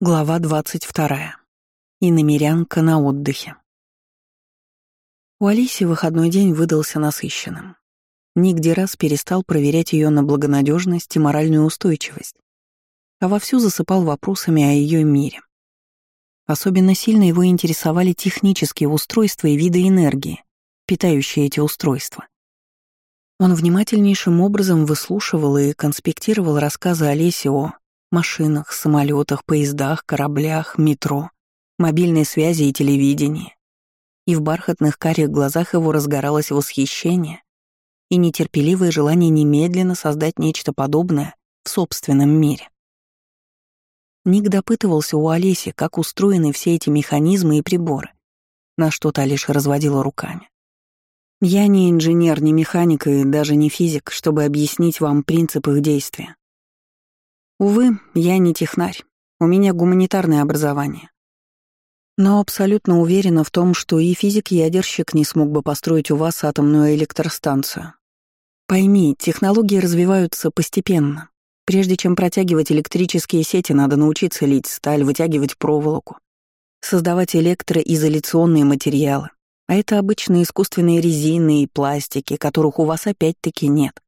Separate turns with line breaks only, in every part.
Глава 22. Иномерянка на отдыхе. У Алиси выходной день выдался насыщенным. Нигде раз перестал проверять ее на благонадежность и моральную устойчивость, а вовсю засыпал вопросами о ее мире. Особенно сильно его интересовали технические устройства и виды энергии, питающие эти устройства. Он внимательнейшим образом выслушивал и конспектировал рассказы Олеси о машинах, самолетах, поездах, кораблях, метро, мобильной связи и телевидении. И в бархатных карих глазах его разгоралось восхищение и нетерпеливое желание немедленно создать нечто подобное в собственном мире. Ник допытывался у Олеси, как устроены все эти механизмы и приборы, на что та лишь разводила руками. «Я не инженер, не механик и даже не физик, чтобы объяснить вам принцип их действия. Увы, я не технарь, у меня гуманитарное образование. Но абсолютно уверена в том, что и физик-ядерщик не смог бы построить у вас атомную электростанцию. Пойми, технологии развиваются постепенно. Прежде чем протягивать электрические сети, надо научиться лить сталь, вытягивать проволоку, создавать электроизоляционные материалы. А это обычно искусственные резины и пластики, которых у вас опять-таки нет.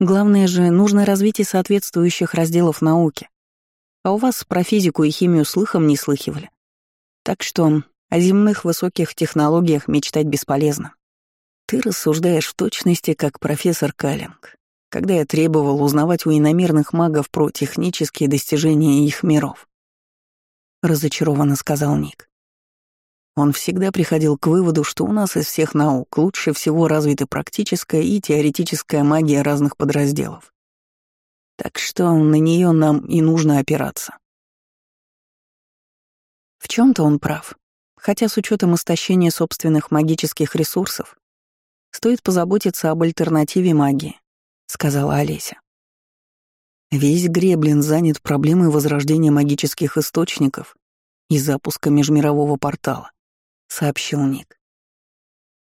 Главное же, нужно развитие соответствующих разделов науки. А у вас про физику и химию слыхом не слыхивали. Так что о земных высоких технологиях мечтать бесполезно. Ты рассуждаешь в точности, как профессор Каллинг, когда я требовал узнавать у иномерных магов про технические достижения их миров. Разочарованно сказал Ник. Он всегда приходил к выводу, что у нас из всех наук лучше всего развиты практическая и теоретическая магия разных подразделов. Так что на нее нам и нужно опираться. В чем то он прав. Хотя с учетом истощения собственных магических ресурсов стоит позаботиться об альтернативе магии, сказала Олеся. Весь Греблин занят проблемой возрождения магических источников и запуска межмирового портала. — сообщил Ник.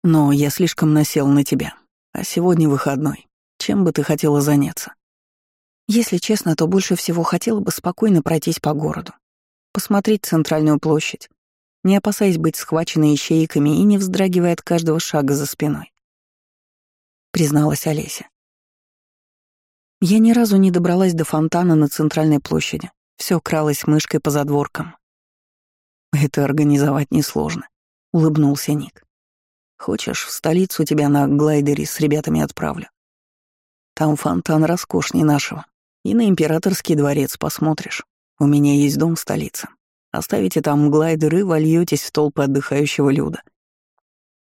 «Но я слишком насел на тебя, а сегодня выходной. Чем бы ты хотела заняться?» «Если честно, то больше всего хотела бы спокойно пройтись по городу, посмотреть центральную площадь, не опасаясь быть схваченной ищейками и не вздрагивая от каждого шага за спиной», — призналась Олеся. Я ни разу не добралась до фонтана на центральной площади. Все кралась мышкой по задворкам. Это организовать несложно улыбнулся Ник. «Хочешь, в столицу тебя на глайдере с ребятами отправлю? Там фонтан роскошней нашего. И на императорский дворец посмотришь. У меня есть дом в столице. Оставите там глайдер и вольетесь в толпы отдыхающего люда.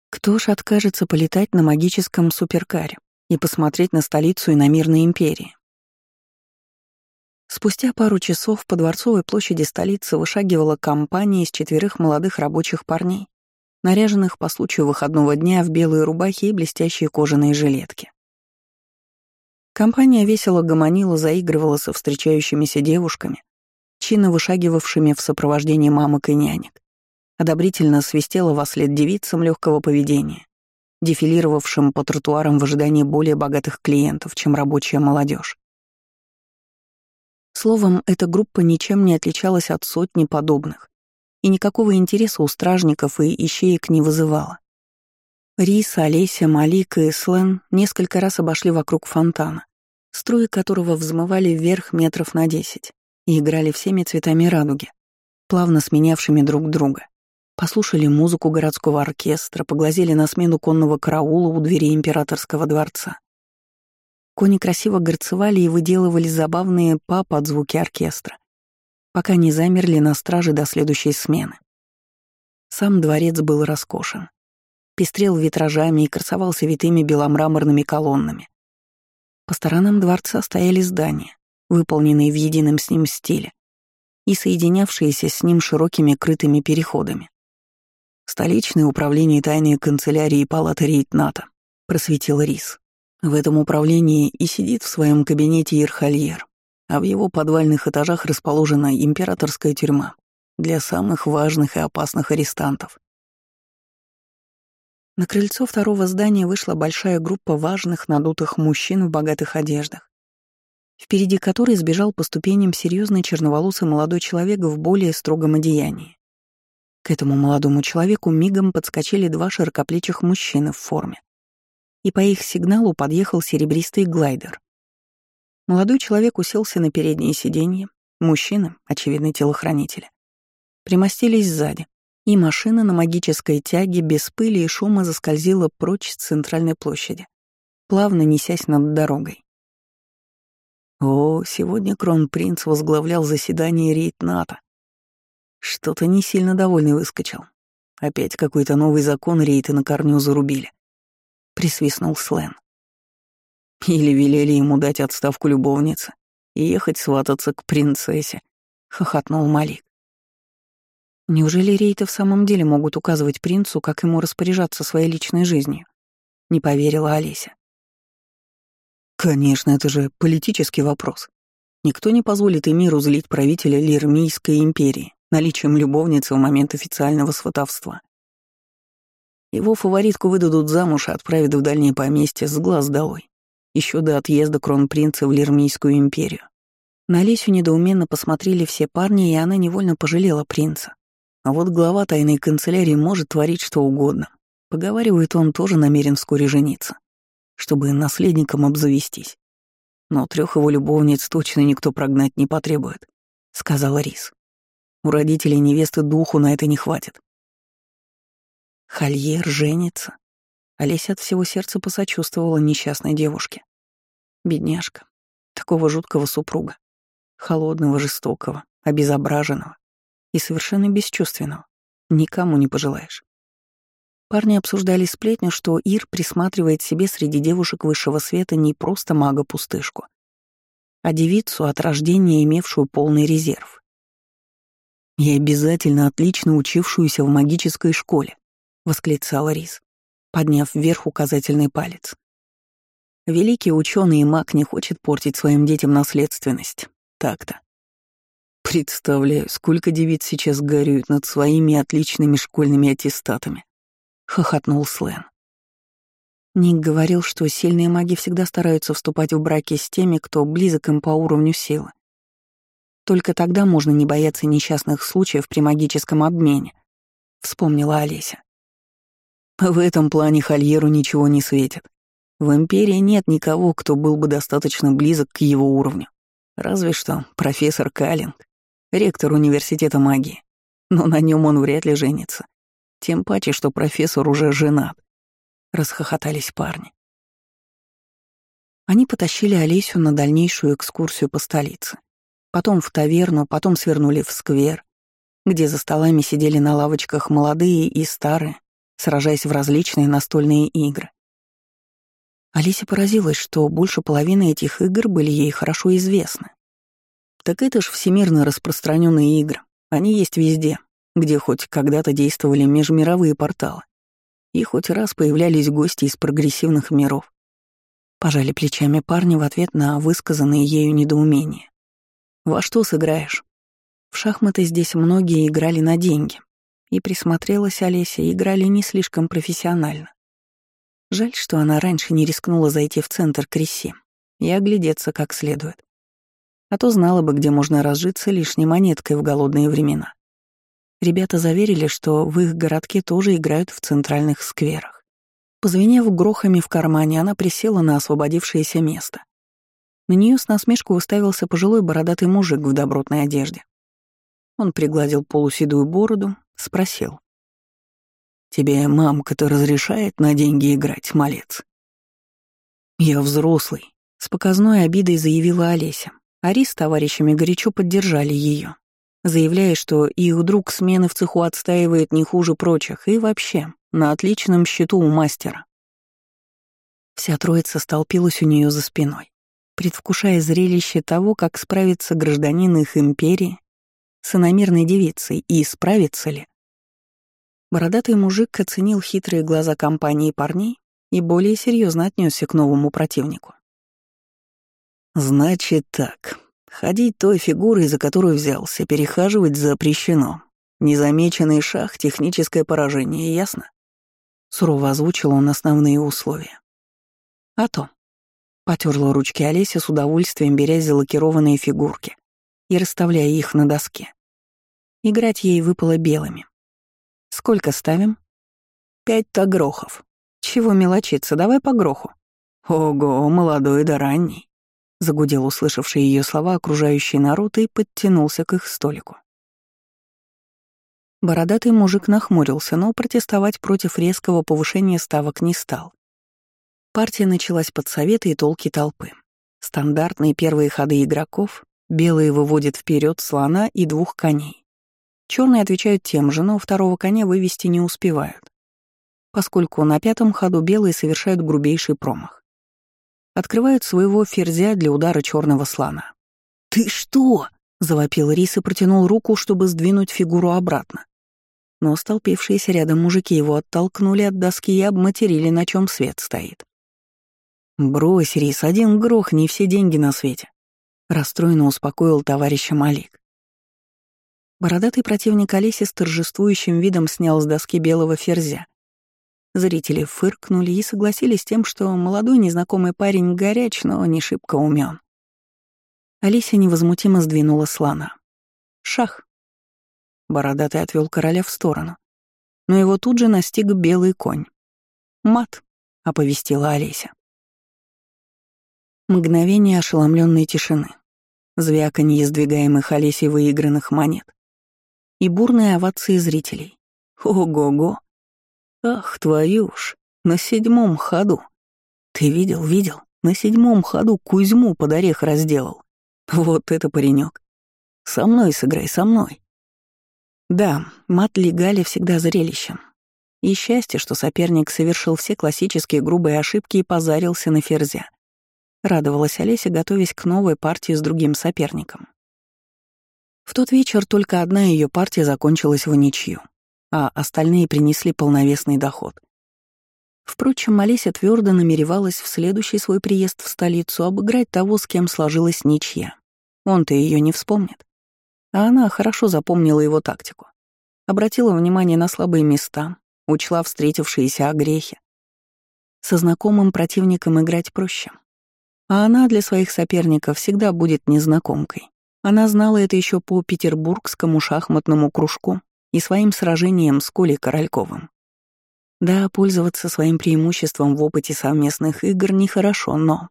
Кто ж откажется полетать на магическом суперкаре и посмотреть на столицу и на мирной империи? Спустя пару часов по Дворцовой площади столицы вышагивала компания из четверых молодых рабочих парней наряженных по случаю выходного дня в белые рубахи и блестящие кожаные жилетки. Компания весело гомонила, заигрывала со встречающимися девушками, чинно вышагивавшими в сопровождении мамок и нянек. Одобрительно свистела во след девицам легкого поведения, дефилировавшим по тротуарам в ожидании более богатых клиентов, чем рабочая молодежь. Словом, эта группа ничем не отличалась от сотни подобных, и никакого интереса у стражников и ищеек не вызывала. Рис, Олеся, Малик и Слен несколько раз обошли вокруг фонтана, струи которого взмывали вверх метров на десять и играли всеми цветами радуги, плавно сменявшими друг друга. Послушали музыку городского оркестра, поглазели на смену конного караула у двери императорского дворца. Кони красиво горцевали и выделывали забавные па под звуки оркестра, пока не замерли на страже до следующей смены. Сам дворец был роскошен. Пестрел витражами и красовался витыми беломраморными колоннами. По сторонам дворца стояли здания, выполненные в едином с ним стиле, и соединявшиеся с ним широкими крытыми переходами. «Столичное управление тайной канцелярии палаты Рейтната», — просветил Рис. В этом управлении и сидит в своем кабинете Ирхальер, а в его подвальных этажах расположена императорская тюрьма для самых важных и опасных арестантов. На крыльцо второго здания вышла большая группа важных надутых мужчин в богатых одеждах. впереди которой сбежал по ступеням серьезный черноволосый молодой человек в более строгом одеянии. К этому молодому человеку мигом подскочили два широкоплечих мужчины в форме. И по их сигналу подъехал серебристый глайдер. Молодой человек уселся на переднее сиденье, мужчины, очевидно, телохранители, примостились сзади, и машина на магической тяге без пыли и шума заскользила прочь с центральной площади, плавно несясь над дорогой. О, сегодня кронпринц возглавлял заседание рейд НАТО. Что-то не сильно довольный выскочил. Опять какой-то новый закон рейты на корню зарубили. Присвистнул Слен. Или велели ему дать отставку любовнице и ехать свататься к принцессе, хохотнул Малик. Неужели рейты в самом деле могут указывать принцу, как ему распоряжаться своей личной жизнью? Не поверила Олеся. Конечно, это же политический вопрос. Никто не позволит Эмиру злить правителя Лирмийской империи наличием любовницы в момент официального сватовства. Его фаворитку выдадут замуж и отправят в дальнее поместье с глаз долой, еще до отъезда кронпринца в Лирмийскую империю. На Лесю недоуменно посмотрели все парни, и она невольно пожалела принца. А вот глава тайной канцелярии может творить что угодно. Поговаривает, он тоже намерен вскоре жениться, чтобы наследником обзавестись. Но трех его любовниц точно никто прогнать не потребует, — сказала Рис. У родителей невесты духу на это не хватит. Хольер женится. Олеся от всего сердца посочувствовала несчастной девушке. Бедняжка. Такого жуткого супруга. Холодного, жестокого, обезображенного и совершенно бесчувственного. Никому не пожелаешь. Парни обсуждали сплетню, что Ир присматривает себе среди девушек высшего света не просто мага-пустышку, а девицу от рождения, имевшую полный резерв. «И обязательно отлично учившуюся в магической школе», — восклицала Рис, подняв вверх указательный палец. «Великий ученый и маг не хочет портить своим детям наследственность. Так-то. Представляю, сколько девиц сейчас горюют над своими отличными школьными аттестатами. Хохотнул Слен. Ник говорил, что сильные маги всегда стараются вступать в браки с теми, кто близок им по уровню силы. Только тогда можно не бояться несчастных случаев при магическом обмене, вспомнила Олеся. В этом плане Хольеру ничего не светит. В Империи нет никого, кто был бы достаточно близок к его уровню. Разве что профессор Каллинг ректор университета магии. Но на нем он вряд ли женится. Тем паче, что профессор уже женат. Расхохотались парни. Они потащили Олесю на дальнейшую экскурсию по столице. Потом в таверну, потом свернули в сквер, где за столами сидели на лавочках молодые и старые, сражаясь в различные настольные игры. Алисе поразилась, что больше половины этих игр были ей хорошо известны. Так это ж всемирно распространенные игры. Они есть везде, где хоть когда-то действовали межмировые порталы. И хоть раз появлялись гости из прогрессивных миров. Пожали плечами парни в ответ на высказанные ею недоумения. «Во что сыграешь?» В шахматы здесь многие играли на деньги. И присмотрелась Олеся, играли не слишком профессионально. Жаль, что она раньше не рискнула зайти в центр Кресси и оглядеться как следует а то знала бы, где можно разжиться лишней монеткой в голодные времена. Ребята заверили, что в их городке тоже играют в центральных скверах. Позвенев грохами в кармане, она присела на освободившееся место. На нее с насмешку уставился пожилой бородатый мужик в добротной одежде. Он пригладил полуседую бороду, спросил. «Тебе мамка-то разрешает на деньги играть, малец?» «Я взрослый», — с показной обидой заявила Олеся, Ари с товарищами горячо поддержали ее, заявляя, что их друг смены в цеху отстаивает не хуже прочих и вообще на отличном счету у мастера. Вся троица столпилась у нее за спиной, предвкушая зрелище того, как справится гражданин их империи с иномерной девицей и справится ли. Бородатый мужик оценил хитрые глаза компании парней и более серьезно отнесся к новому противнику. «Значит так. Ходить той фигурой, за которую взялся, перехаживать запрещено. Незамеченный шаг — техническое поражение, ясно?» Сурово озвучил он основные условия. «А то», Потерла ручки Олеся с удовольствием, беря залакированные фигурки и расставляя их на доске. Играть ей выпало белыми. «Сколько ставим?» «Пять тагрохов». «Чего мелочиться, давай по гроху». «Ого, молодой да ранний», — загудел услышавший ее слова окружающий народ и подтянулся к их столику. Бородатый мужик нахмурился, но протестовать против резкого повышения ставок не стал. Партия началась под советы и толки толпы. Стандартные первые ходы игроков, белые выводят вперед слона и двух коней. Черные отвечают тем же, но второго коня вывести не успевают, поскольку на пятом ходу белые совершают грубейший промах. Открывают своего ферзя для удара черного слона. «Ты что?» — завопил Рис и протянул руку, чтобы сдвинуть фигуру обратно. Но столпившиеся рядом мужики его оттолкнули от доски и обматерили, на чем свет стоит. «Брось, Рис, один грох, не все деньги на свете», — расстроенно успокоил товарища Малик. Бородатый противник Олеси с торжествующим видом снял с доски белого ферзя. Зрители фыркнули и согласились с тем, что молодой незнакомый парень горяч, но не шибко умен. Алисия невозмутимо сдвинула слона. «Шах!» Бородатый отвел короля в сторону. Но его тут же настиг белый конь. «Мат», — оповестила Олеся. Мгновение ошеломленной тишины, звяканье сдвигаемых Олесей выигранных монет и бурные овации зрителей. Ого-го! Ах, твою ж, на седьмом ходу. Ты видел, видел? На седьмом ходу Кузьму под орех разделал. Вот это паренек. Со мной сыграй, со мной. Да, мат Легали всегда зрелищем. И счастье, что соперник совершил все классические грубые ошибки и позарился на ферзя. Радовалась Олеся, готовясь к новой партии с другим соперником. В тот вечер только одна ее партия закончилась в ничью, а остальные принесли полновесный доход. Впрочем, Олеся твердо намеревалась в следующий свой приезд в столицу обыграть того, с кем сложилась ничья. Он-то ее не вспомнит. А она хорошо запомнила его тактику. Обратила внимание на слабые места, учла встретившиеся огрехи. Со знакомым противником играть проще. А она для своих соперников всегда будет незнакомкой. Она знала это еще по петербургскому шахматному кружку и своим сражениям с Колей Корольковым. Да, пользоваться своим преимуществом в опыте совместных игр нехорошо, но...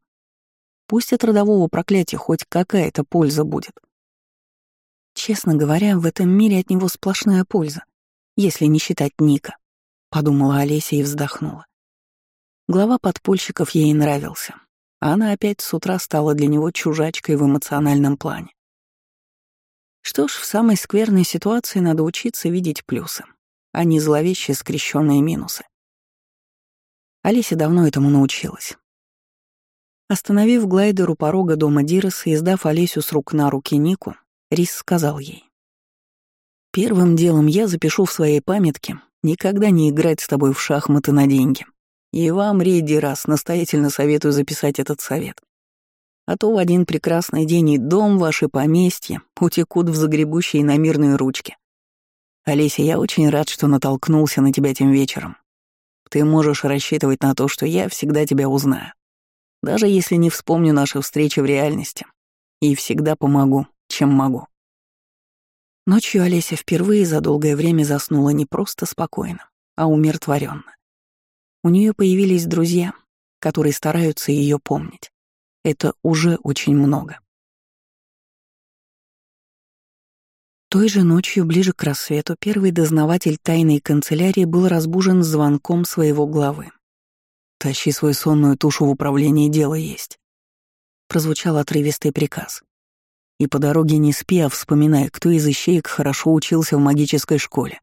Пусть от родового проклятия хоть какая-то польза будет. Честно говоря, в этом мире от него сплошная польза, если не считать Ника, — подумала Олеся и вздохнула. Глава подпольщиков ей нравился, а она опять с утра стала для него чужачкой в эмоциональном плане. Что ж, в самой скверной ситуации надо учиться видеть плюсы, а не зловещие скрещенные минусы. Олеся давно этому научилась. Остановив глайдер у порога дома Дироса и сдав Олесю с рук на руки Нику, Рис сказал ей. «Первым делом я запишу в своей памятке никогда не играть с тобой в шахматы на деньги. И вам, Рейди, раз настоятельно советую записать этот совет. А то в один прекрасный день и дом ваши поместья утекут в загребущие на мирные ручки. Олеся, я очень рад, что натолкнулся на тебя тем вечером. Ты можешь рассчитывать на то, что я всегда тебя узнаю. Даже если не вспомню наши встречи в реальности. И всегда помогу, чем могу. Ночью Олеся впервые за долгое время заснула не просто спокойно, а умиротворенно. У нее появились друзья, которые стараются ее помнить. Это уже очень много. Той же ночью, ближе к рассвету, первый дознаватель тайной канцелярии был разбужен звонком своего главы. «Тащи свою сонную тушу в управление, дело есть», — прозвучал отрывистый приказ. И по дороге не спи, а вспоминай, кто из ищеек хорошо учился в магической школе.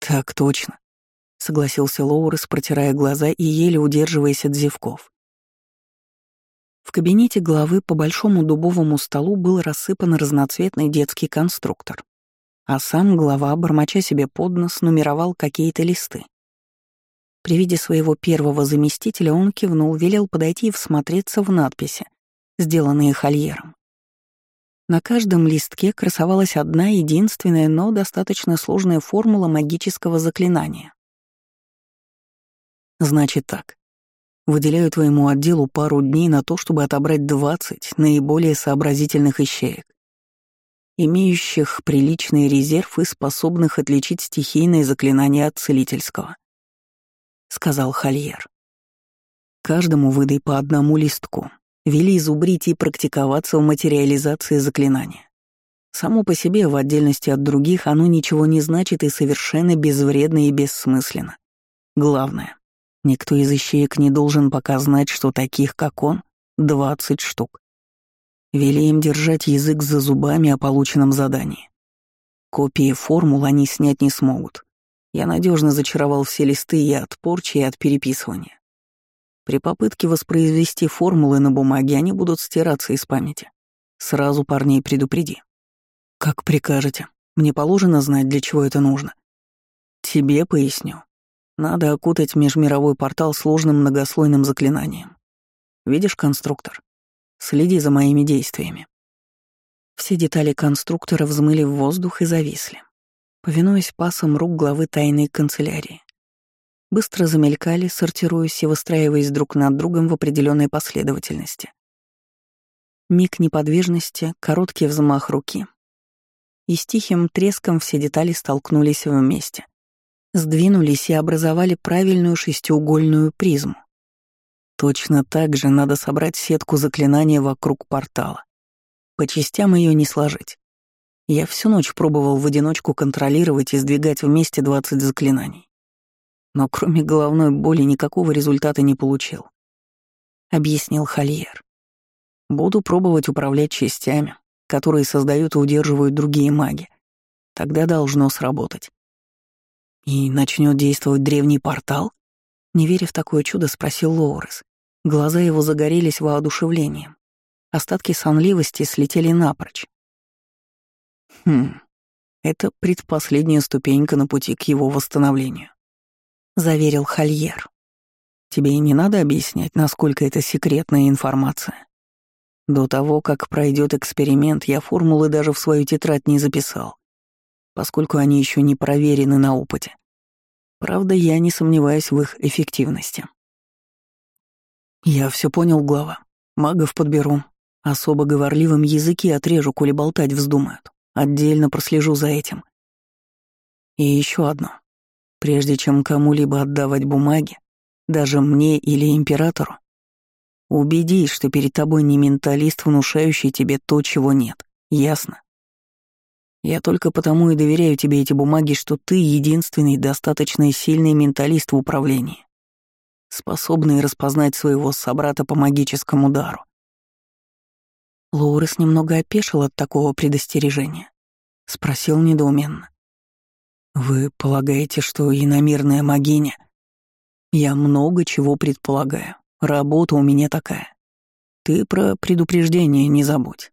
«Так точно», — согласился Лоурес, протирая глаза и еле удерживаясь от зевков. В кабинете главы по большому дубовому столу был рассыпан разноцветный детский конструктор, а сам глава, бормоча себе под нос, нумеровал какие-то листы. При виде своего первого заместителя он кивнул, велел подойти и всмотреться в надписи, сделанные Хольером. На каждом листке красовалась одна единственная, но достаточно сложная формула магического заклинания. Значит так. Выделяю твоему отделу пару дней на то, чтобы отобрать 20 наиболее сообразительных ищеек, имеющих приличный резерв и способных отличить стихийные заклинания от целительского», — сказал Хольер. «Каждому выдай по одному листку. Вели зубрить и практиковаться в материализации заклинания. Само по себе, в отдельности от других, оно ничего не значит и совершенно безвредно и бессмысленно. Главное, Никто из ищеек не должен пока знать, что таких, как он, двадцать штук. Вели им держать язык за зубами о полученном задании. Копии формул они снять не смогут. Я надежно зачаровал все листы и от порчи, и от переписывания. При попытке воспроизвести формулы на бумаге они будут стираться из памяти. Сразу парней предупреди. Как прикажете. Мне положено знать, для чего это нужно. Тебе поясню. Надо окутать межмировой портал сложным многослойным заклинанием. Видишь, конструктор? Следи за моими действиями. Все детали конструктора взмыли в воздух и зависли, повинуясь пасам рук главы тайной канцелярии. Быстро замелькали, сортируясь и выстраиваясь друг над другом в определенной последовательности. Миг неподвижности, короткий взмах руки. И с тихим треском все детали столкнулись вместе — сдвинулись и образовали правильную шестиугольную призму. Точно так же надо собрать сетку заклинания вокруг портала. По частям ее не сложить. Я всю ночь пробовал в одиночку контролировать и сдвигать вместе 20 заклинаний. Но кроме головной боли никакого результата не получил. Объяснил Хольер. Буду пробовать управлять частями, которые создают и удерживают другие маги. Тогда должно сработать. И начнет действовать древний портал? Не веря в такое чудо, спросил Лоурес. Глаза его загорелись воодушевлением. Остатки сонливости слетели напрочь. Хм, это предпоследняя ступенька на пути к его восстановлению, заверил Хольер. Тебе и не надо объяснять, насколько это секретная информация. До того, как пройдет эксперимент, я формулы даже в свою тетрадь не записал поскольку они еще не проверены на опыте. Правда, я не сомневаюсь в их эффективности. Я все понял, глава. Магов подберу. Особо говорливым языки отрежу, коли болтать вздумают. Отдельно прослежу за этим. И еще одно. Прежде чем кому-либо отдавать бумаги, даже мне или императору, убедись, что перед тобой не менталист, внушающий тебе то, чего нет. Ясно? Я только потому и доверяю тебе эти бумаги, что ты единственный достаточно сильный менталист в управлении, способный распознать своего собрата по магическому дару. Лоурес немного опешил от такого предостережения. Спросил недоуменно. «Вы полагаете, что иномирная магиня...» «Я много чего предполагаю. Работа у меня такая. Ты про предупреждение не забудь.